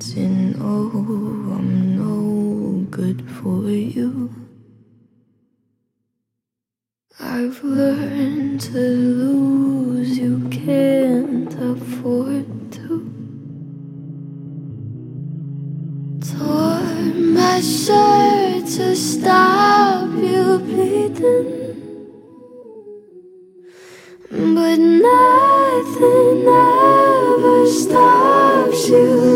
to oh, I'm no good for you. I've learned to lose, you can't afford to. Tore my shirt to stop you bleeding. But nothing ever stops you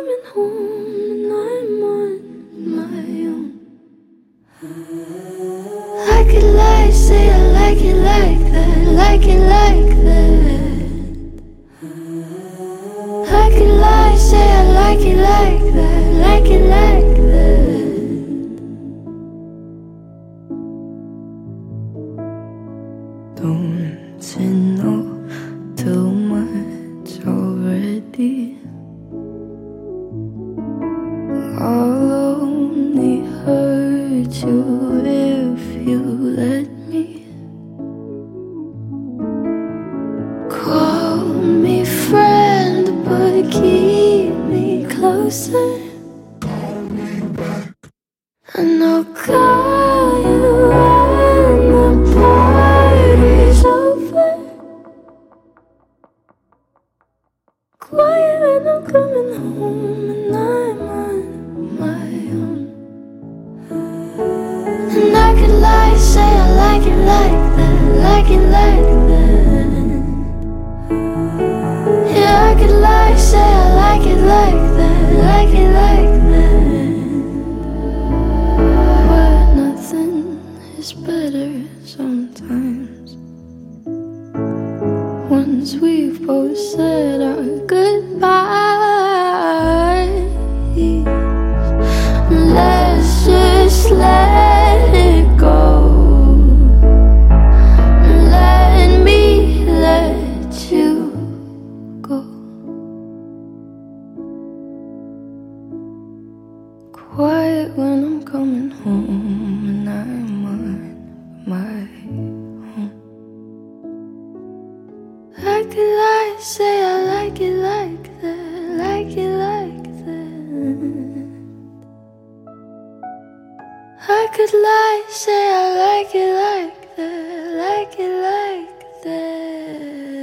coming home and I'm on my own. I could lie, say I like it like that, like it like that. I could lie, say I like it like that, like it like that. Don't you know me closer. And I'll call you when the party's over. Quiet when I'm coming home and I'm on my own. And I could lie, say I like it like that, like it like that. Sometimes. Once we've both said our goodbyes, let's just let it go. Let me let you go. Quiet when I'm coming home say I like it like that, like it like that. I could lie, say I like it like that, like it like that.